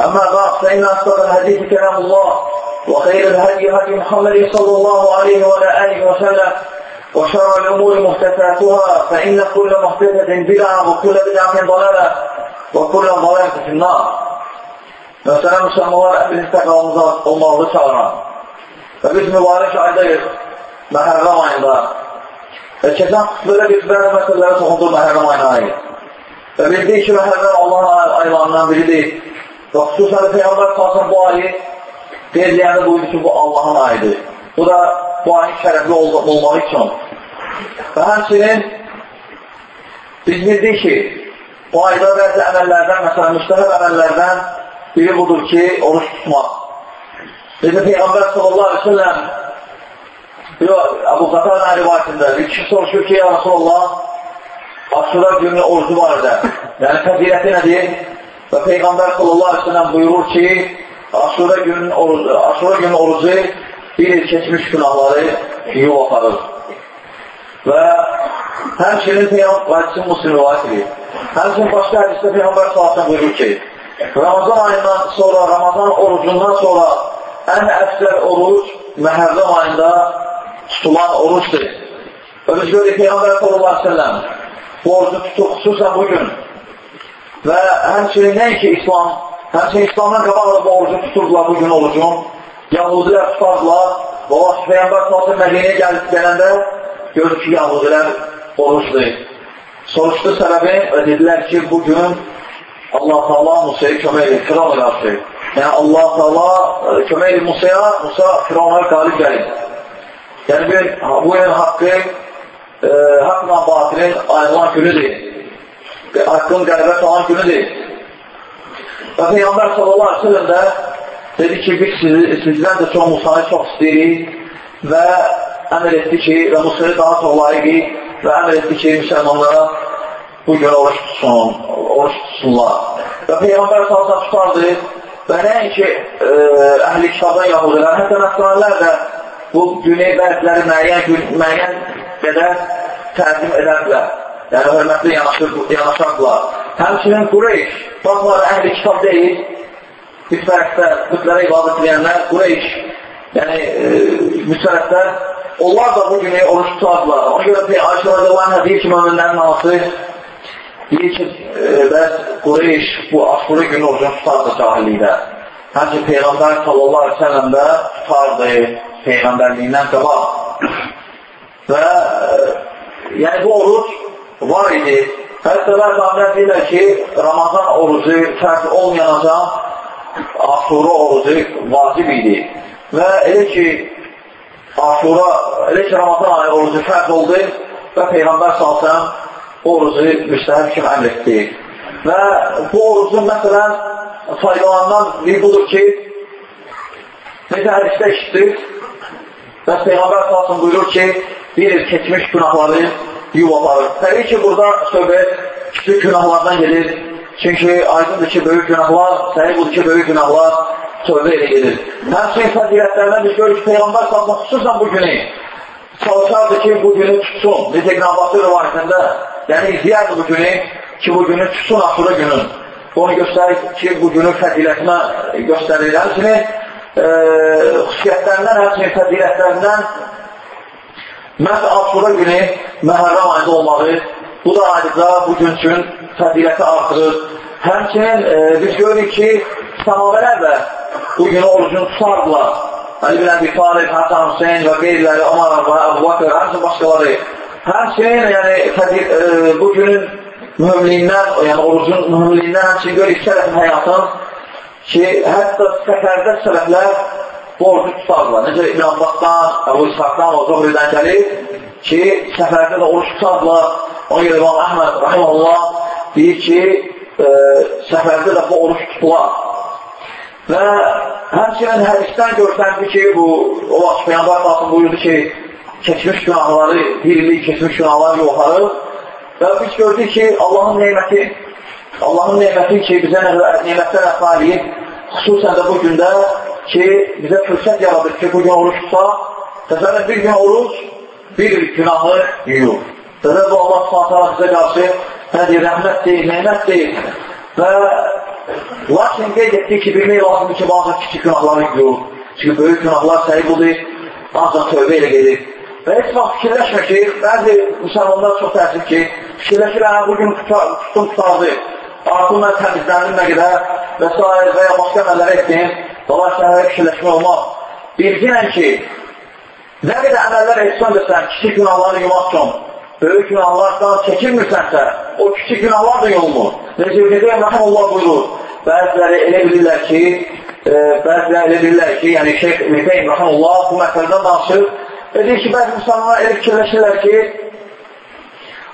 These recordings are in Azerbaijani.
أما بعد فإن أصدق الحديث كلام الله وخير الهدي هدي محمد صلى الله عليه وعلى آله وسلم وشر الأمور محدثاتها فإن كل محدثة بدعة وكل بدعة ضلالة وكل ضلالة في النار Mesela müsəlmanlar hepiniz təqvamıza olmalı çağıran və biz mübarək aydayıq məhərrəm ayında və keçən xütbədə biz bəzi məsələlərə toxunduq məhərrəm ayına aid. Və bildik ki, məhərrəm Allahın aylarından biridir Və xüsusən Peyğəmbər salsın bu ayı deyiləyəni buyurdu ki, bu Allahın ayıdır. Bu da bu ayın şərəfli olmağı üçün. Və həmçinin biz bildik ki, bu ayda bəzi əməllərdən, məsələn, müstəhəb əməllərdən biri budur ki, oruç tutmaq. Bizim Peyğəmbər sallallahu aleyhi ve sellem Abu Qatar'ın rivayətində bir kişi soruşur ki, ya Rasulullah, Aşura günü orucu var edə. Yəni, fəziləti nədir? Və Peyğəmbər sallallahu aleyhi ve sellem buyurur ki, Aşura günün orucu, Aşura günün orucu bir il keçmiş günahları yuv aparır. Və həmçinin Peyğəmbər muslim rivayət edir. Həmçinin başqa hədisdə Peyğəmbər sallallahu buyurur ki, Ramazan ayından sonra, Ramazan orucundan sonra ən əfsər oruc məhərrəm ayında tutulan orucdur. Görürük Peyğəmbər sallallahu aleyhi ve sellem bu orucu tutuq, xüsusən bugün və həmçinin nəinki İslam, həmçinin İslamdan qabaqla bu orucu tuturdular bugün orucun, Yahudilər tutardılar və Allah Peyyambər salsın Mədiniyə gəlib gələndə gördük ki, Yahudilər orucdur. Soruşdu səbəbi və dedilər ki, bugün Allah Taala Musaya kömək edir, Firavuna qarşı. Yəni Allah Taala kömək edir Musaya, Musa Firavuna qalib gəlir. Yəni bir, bu yəni haqqı, e, haqqla batilin ayrılan günüdür haqqın qəlbə salan günüdür. Və Peyyambər sallallahu aleyhi sellem də dedi ki, biz sizi, sizdən də çox Musanı çox istəyirik və əmr etdi ki, və Musanı daha çox layiqik və əmr etdi ki, müsəlmanlara bu gün oruç tutsun, oruç tutsunlar. Və Peyyambər sallallahu tutardı və nəinki e, əhli kitabdan yahudilər, hətta nəsranlər də bu günü bəziləri müəyyən, gün, müəyyən qədər təzim edərdilər yəni hörmətli yanaşardılar. Həmçinin Qureyş, baxmalar əhli kitab deyil, mütfərəqdə, bütlərə ibadət edənlər, Qureyş, yəni e, mütfərəqdə, onlar da bu günü oruç tutardılar. Ona görə Ayşə Radiyallahu deyir ki, möminlərin anası deyir ki, e, bəs Qureyş bu aşırı günü orucunu tutardı cahillikdə. Həmçin Peyğəmbər sallallahu aleyhi ve sellem də tutardı Peyğəmbərliyindən qabaq. Və e, yəni bu oruc var idi. Hətta bəzi alimlər deyirlər ki, Ramazan orucu fərq olmayanacaq, Aşura orucu vacib idi. Və elə ki, Aşura, elə ki, Ramazan ayı orucu fərq oldu və Peyğəmbər salsam orucu müstəhəb kimi əmr etdi. Və bu orucun, məsələn, faydalarından biri budur ki, necə hədisdə işitdik, və Peyğəmbər salsam buyurur ki, bir keçmiş günahları yuvaları. Təbii ki, burada söhbət kiçik günahlardan gedir. Çünki aydındır ki, böyük günahlar, səhi budur ki, böyük günahlar tövbə elə gedir. Həmçinin fəzilətlərdən biz görürük ki, Peyğəmbər salmaq xüsusən bu günü çalışardı ki, bu günü tutsun. Necə Qnabası rivayətində, yəni izləyərdi bu günü ki, bu günü tutsun aşırı günün. Onu göstərir ki, bu günü fəzilətinə göstərir. Həmçinin e, xüsusiyyətlərindən, həmçinin fəzilətlərindən Məhz Aşura günü məhərrəm ayında olmağı, bu da ayrıca bu gün üçün fəziləti artırır. Həmçinin e, biz görürük ki, sahabələr də bu günü orucunu tutardılar. Ali bin Əbi Talib, Həsən Hüseyin və qeyriləri, Omar və Əbu Bakır, həmsin başqaları. Həmçinin, yəni, tədir, e, bu günün mühümliyindən, yəni orucun mühümliyindən həmçinin görür sələfin həyatın ki, hətta səfərdə sələflər borcu tutardılar. Necə İbn Abbasdan, Əbu İshaqdan, o Zohridən gəlir ki, səfərdə də oruç tutardılar. Ona görə İmam Əhməd, rahiməllah, deyir ki, e, səfərdə də bu oruç tutular. Və həmçinin hədisdən görsəndi ki, bu, o vaxt Peyyambar Qasım buyurdu ki, keçmiş günahları, bir illik keçmiş günahları yoxarır və biz gördük ki, Allahın neyməti, Allahın neyməti ki, bizə neymətlər əfa eləyib, xüsusən də bu gündə ki, bizə fürsət yaradır ki, bu gün oruç tutsa, təsəvvür bir gün oruç, bir il günahı yuyur. Təsəvvür bu Allah s.ə. bizə qarşı nədir, rəhmətdir, neymətdir və Lakin qeyd etdik ki, bilmək lazımdır ki, bazı kiçik günahları yuyur. Çünki böyük günahlar səhib budur, ancaq tövbə ilə gedir. Və heç vaxt fikirləşmə ki, bəzi müsəlmanlar çox təəssüf ki, fikirləşir, hə, bugün tutum tutardı, artıq mən təmizləndim nə qədər və s. və ya başqa əməllər etdim, dolar şəhərə fikirləşmə olmaz. Bilginən ki, nə qədər əməllər etsən desən, kiçik günahları yumaq üçün, böyük günahlardan çəkilmirsənsə, o kiçik günahlar da yolmur. Necə Qeydəyəm Rəhəməllah buyurur, bəziləri elə bilirlər ki, e, bəziləri elə bilirlər ki, yəni Şeyh Qeydəyəm Rəhəməllah bu məsələdən danışır deyir ki, bəzi insanlar elə fikirləşirlər ki,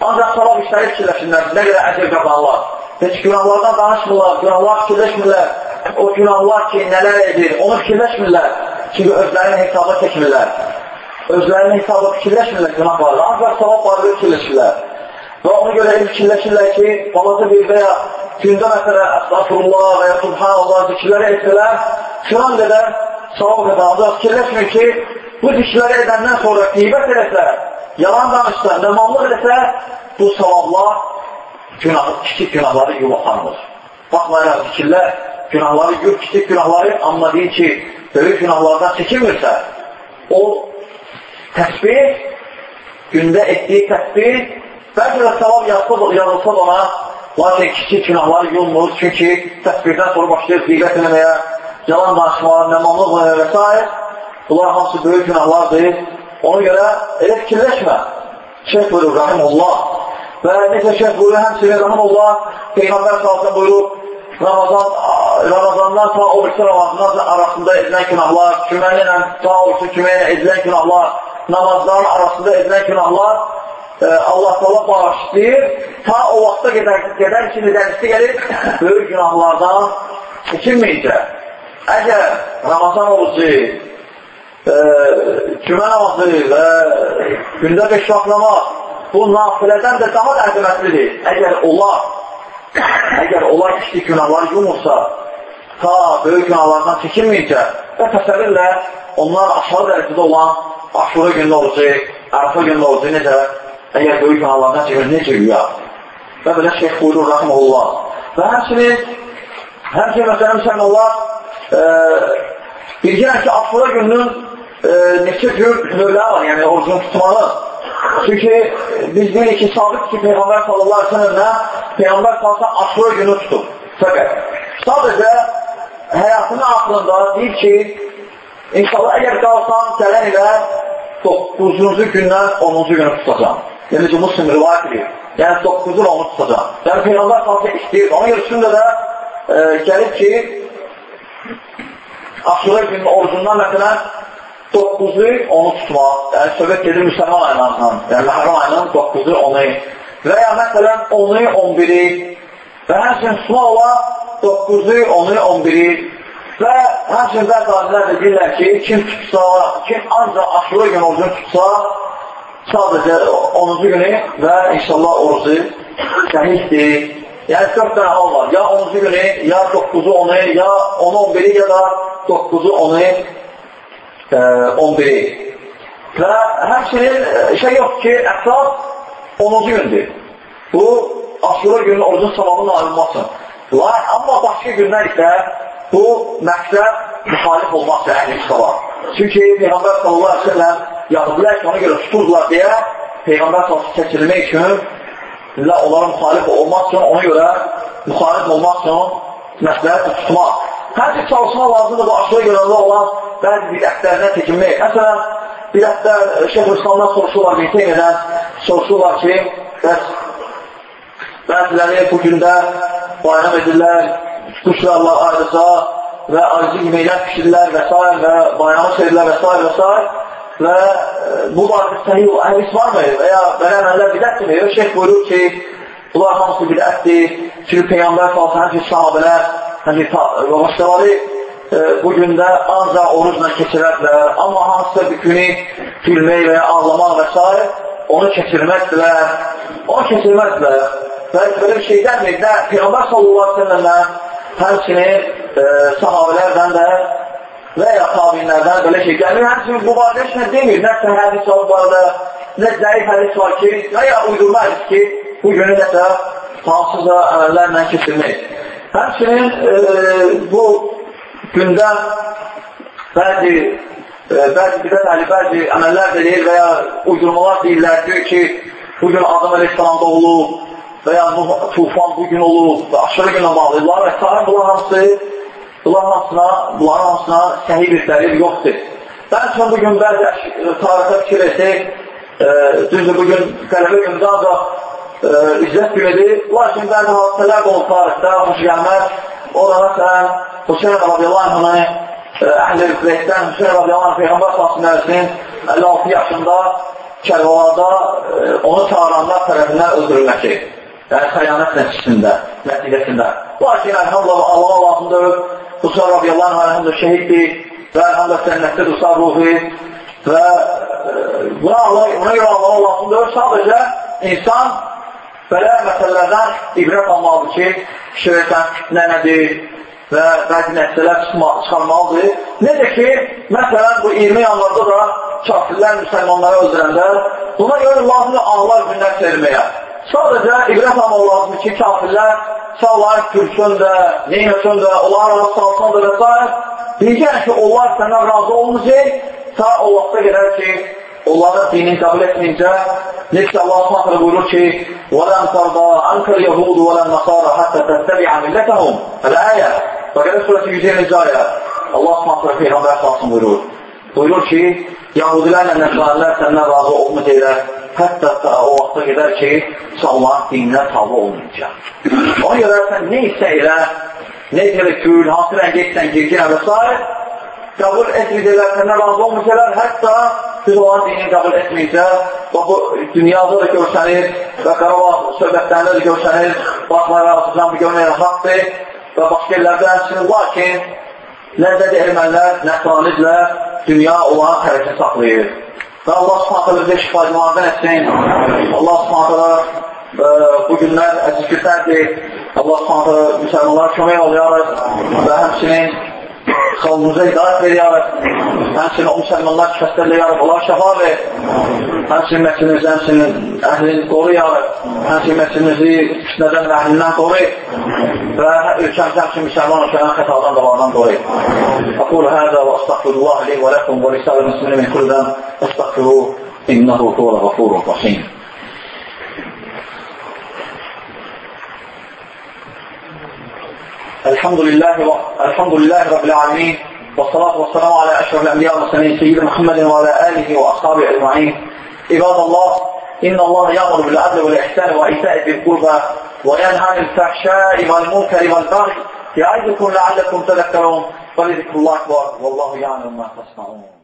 ancaq savab işləri fikirləşirlər, nə qədər əcr qazanırlar. Heç günahlardan danışmırlar, günahlar fikirləşmirlər, o günahlar ki, nələr edir, onu fikirləşmirlər, çünki özlərinin hesaba çəkmirlər özlərinin hesabı fikirləşmirlər günahlarla, ancaq savab barədə fikirləşirlər. Və ona görə fikirləşirlər ki, balaca bir və ya gündə məsələ əstəfurullah və ya subhanallah zikirləri etsələr, filan qədər savab qazanacaq. Fikirləşmir ki, bu zikirləri edəndən sonra qeybət eləsə, yalan danışsa, nəmanlıq eləsə, bu savablar günah, kiçik günahları yuvaxanır. Baxmayaraq fikirlər, günahları yur, kiçik günahları, amma deyir ki, böyük günahlardan çəkilmirsə, o təsbih, gündə etdiyi təsbih, bəlkə də savab yazılsa ona, lakin kiçik günahları yolmur, çünki təsbihdən sonra başlayır qeybət eləməyə, yalan danışmalar, nəmamlıq və s. Bunlar hamısı böyük günahlardır. Ona görə elə fikirləşmə. Şeyh buyurur, rahimullah. Və necə şeyh buyurur, həmçinin rahimullah, Peyğəmbər salsın buyurur, Ramazan, Ramazandan ta o birisi Ramazandan arasında edilən günahlar, küməni ilə ta o birisi küməni ilə edilən günahlar, namazların arasında edilən günahlar e, Allah Allah bağışlayır. Ta o vaxta qədər, qədər ki, dənisi gəlir, böyük günahlardan çəkinməyəcək. Əgər Ramazan orucu, e, cümə namazı və gündə beş vaxt namaz bu nafilədən də daha da əzəmətlidir. Əgər onlar, əgər onlar kiçik günahları yumursa, ta böyük günahlardan çəkinməyəcək və təsəvvürlə onlar aşağı dərəcədə olan aşura günü olacaq, ərfa günü olacaq, necə? Əgər böyük günahlardan çəkir, necə güya? Və belə şeyh buyurur, rəhməlullah. Və həmçinin, həmçinin məsələn, müsəlmanlar e, bilgirən ki, aşura gününün e, neçə cür növlər var, yəni orucunu tutmalı. Çünki biz deyirik ki, sabit ki, Peyğəmbər sallallahu aleyhi ve sellemlə Peyğəmbər sallallahu aşura günü tutub. Fəqət sadəcə həyatının axırında deyir ki, İnşallah əgər qalsam gələn ilə 9-cu gündən 10-cu günü tutacam. Yəni ki, Muslim rivayət edir. Yəni 9-cu 10-u tutacam. Yəni Peyğəmbər salsa istəyir. Ona görə üstündə də e, gəlib ki, Aşura günün orucundan məsələn 9-u 10-u tutmaq. Yəni söhbət gedir müsəlman aylarından. Yəni Məhərəm ayının 9-u 10-u. Və ya məsələn 10-u 11-i və həmçinin tutmaq olar 9-u 10-u 11-i Və həmçinin bəzi alimlər də deyirlər ki, kim tutsa, kim ancaq aşura günü orucunu tutsa, sadəcə 10-cu günü və inşallah orucu səhihdir. Yəni, 4 dənə hal var. Ya 10-cu günü, ya 9-u 10-u, ya 10-u 11-i, ya da 9-u 10-u e, 11-i. Və həmçinin şey yox ki, əsas 10-cu gündür. Bu, aşura günün orucun savabını ayrılmasın. Amma başqa günlər isə bu məqsəd müxalif olmaqdır əhl-i kitaba. Çünki Peyğəmbər sallallahu aleyhi ve sellem yahudilər ki, ona görə tuturdular deyə Peyğəmbər sallallahu keçirilmək üçün və onlara müxalif olmaq üçün, ona görə müxalif olmaq üçün məsləhət tutmaq. Həmçə çalışma lazımdır bu aşırı görəndə olan bəzi bidətlərindən çəkinmək. Məsələn, bidətlər Şeyh İslamdan soruşurlar, bir teynədən soruşurlar ki, bəs bəziləri bu gündə bayram edirlər, quşlarla ayrıca və ayrıcı yeməklər pişirirlər və s. və bayramı sevirlər və s. və s. Və bu barədə səhih hədis varmı? Və ya belə əməllər bidətdir. Şeyh buyurur ki, bunlar hamısı bidətdir. Çünki Peyğəmbər salsın, həmçin sahabələr, həmçin və başqaları e, bu gündə ancaq orucla keçirərlər. Amma hansısa bir günü gülmək və ya ağlamaq və s. onu keçirməzdilər. Onu keçirməzdilər. Və belə bir şey gəlmir. Nə Peyğəmbər sallallahu aleyhi sellemlə həmçinin e, sahabələrdən də və ya tabinlərdən belə şey gəlmir. Həmçinin bu barədə heç nə demir. Nə hədis var bu arada, nə zəif hədis var ki, və ya uydurma hədis ki, bu günü nəsə hansıza əməllərlə keçirmək. Həmçinin e, bu gündə bəzi e, bəzi bidət əhli bəzi əməllər deyir və ya uydurmalar deyirlər, deyir ki, bu gün Adam Aleyhisselamda olub və ya tufan bu gün olub və aşırı günə bağlayırlar və s. Bunlar hamısı bunlar hamısına, bunların hamısına səhih bir dəlil yoxdur. Mən üçün bu gün bəzi tarixə fikir etsək, e, düzdür, bu gün qələbə gündə ancaq e, izzət günüdür. Lakin bəzi hadisələr olub tarixdə, xoş gəlməz. Orada məsələn, Hüseyin radiyallahu anhını əhl-i rüqləkdən Hüseyin radiyallahu anh Peyğəmbər salsın 56 yaşında Kərbalada e, onu çağıranlar tərəfindən öldürülməsi. Yəni, xəyanət nəticəsində, nəticəsində. Lakin, əlhamdülillah, Allah Allahındır, Hüseyin radiyallahu anh, əlhamdülillah, şəhiddir və əlhamdülillah, cənnətdə Hüseyin ruhi və e, buna Allah, ona görə Allah Allahındır, sadəcə insan belə məsələlərdən ibrət almalıdır ki, şirəkən nə nədir və bəzi nəticələr çıxarmalıdır. Necə ki, məsələn, bu 20 yanlarda da kafirlər müsəlmanları öldürəndə buna görə lazımdır Allah günlər verməyə. Sadəcə ibrət almaq lazımdır ki, kafirlər sağlayıb gülsün də, neynəsin də, onlar arası salsın da və s. Bilgən ki, onlar səndən razı olmayacaq, ta o vaxta gedər ki, onların dinin qəbul etməyincə, necə Allah s.ə. buyurur ki, وَلَنْ تَرْضَى عَنْكَ الْيَهُودُ وَلَنْ نَصَارَ حَتَّى تَتَّبِعَ مِلَّتَهُمْ Əl-əyə Bəqərə surəsi 150 ayə Allah s.ə. Peyğəmbər s.ə. buyurur. Buyurur ki, Yahudilərlə nəsranilər səndən razı olmayacaqlar, hətta o vaxta gedər ki, Allahın dininə tabi olmayacaq. Ona görə sən nə isə elə, nə isə gül, hansı rəngə etsən, girginə və s qəbul etməyəcəklər, səndən razı olmayacaqlar, hətta siz olan dini qəbul etməyəcə, bax, bu dünyada da görsənir və Qarabağ söhbətlərində də görsənir, baxmayaraq, razıcan bu görməyən haqdır və başqa yerlərdə həmçinin, lakin nəzdədir ermənilər, nəsranidirlər, dünya olan tərəfini saxlayır. Və Allah subhanətə bizə şifacılardan etsin, Allah subhanətə bu günlər əziz günlərdir, Allah subhanətə müsəlmanlar kömək oluyor və həmçinin Xalqımıza hidayət ver, ya Rəb. Həmçinin o müsəlmanlar ki, xəstələ, ya Rəb, Allah şəfa ver. Həmçinin məsəlimizi, həmçinin əhlini qoru, ya Rəb. Həmçinin məsəlimizi fitnədən və əhlindən qoru. Və ölkəmiz həmçinin müsəlman ölkədən xətadan da vardan qoru. Aqulu hədə və astaqfirullah li və ləkum və risələ müslimin min kuldən astaqfiru innəhu huvə ğafurur rahim. الحمد لله الحمد لله رب العالمين والصلاة والسلام على أشرف الأنبياء والمرسلين سيدنا محمد وعلى آله وأصحابه أجمعين. عباد الله إن الله يأمر بالعدل والإحسان وإيتاء ذي القربى وينهى عن الفحشاء والمنكر والبغي يعظكم لعلكم تذكرون ولذكر الله أكبر والله يعلم ما تصنعون.